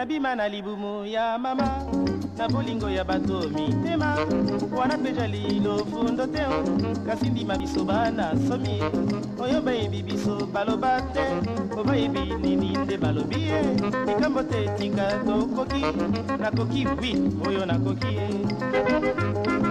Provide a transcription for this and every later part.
nabima na libumu ya mama na bolingo ya bato mitema wana mpeja lilofundo te kasi ndima biso bana somi oyo bayebi biso baloba te po bayebi nini te balobi ye likambo te etika tokoki nakoki wi oyo nakoki ye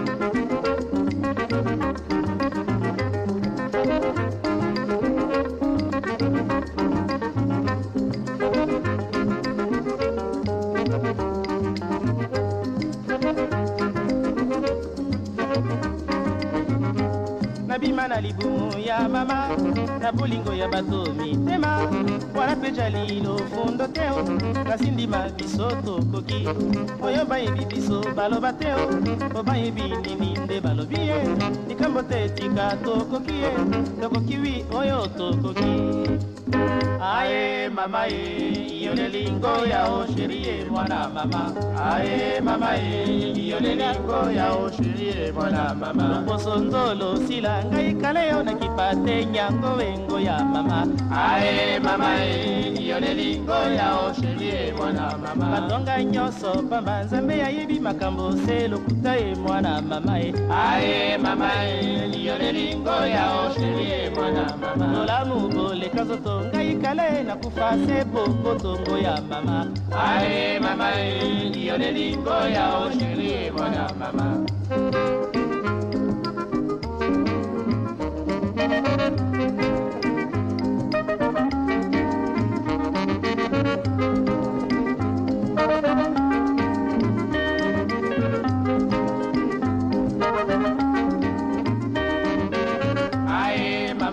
nabima na libumu ya mama na bolingo ya bato mitema wana mpe jali lofundo te o nasindima biso tokoki oyo bayebi biso baloba te o po bayebi nini nde balobi ye likambo te etika tokoki ye tokoki wi oyo tokoki aye mama ye yo lelingo ya o sheri ye mwana mama aye mama ye yo lelingo ya o sheri ye mwana mama loposo ndolo silanga nakaika leo na kipate nyango wengo ya mama ae mamae iyo nelingo yao shelie mwana mama batonga nyonso pamba nzambe ayebi makambo se lokuta ye mwana mamae ae mamae iyo nelingo yao shelie mwana mama nolamu boleka nzoto ngai kale nakufa se pokotongo ya mama ae mamae iyo nelingo yao shelie mwana mama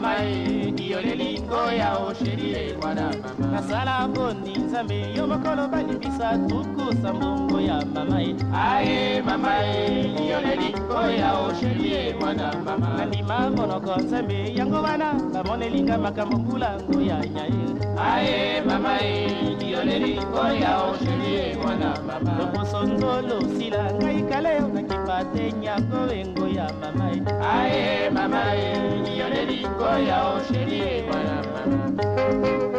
mama e yoleli oya osheri ekwana mama nasala mponi nzambe yo mokolo balimbisa tukusa mbongo ya mama e aye mama e yoleli oya osheri ekwana mama nandima monoko nzambe yango wana bamonelinga makambo mbulango ya nyae aye mama e yoleli oya osheri ekwana mama loposo nzolo sila ngai kaleyo nakipate nyako yao, chérie. Voilà, maman.